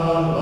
Allah.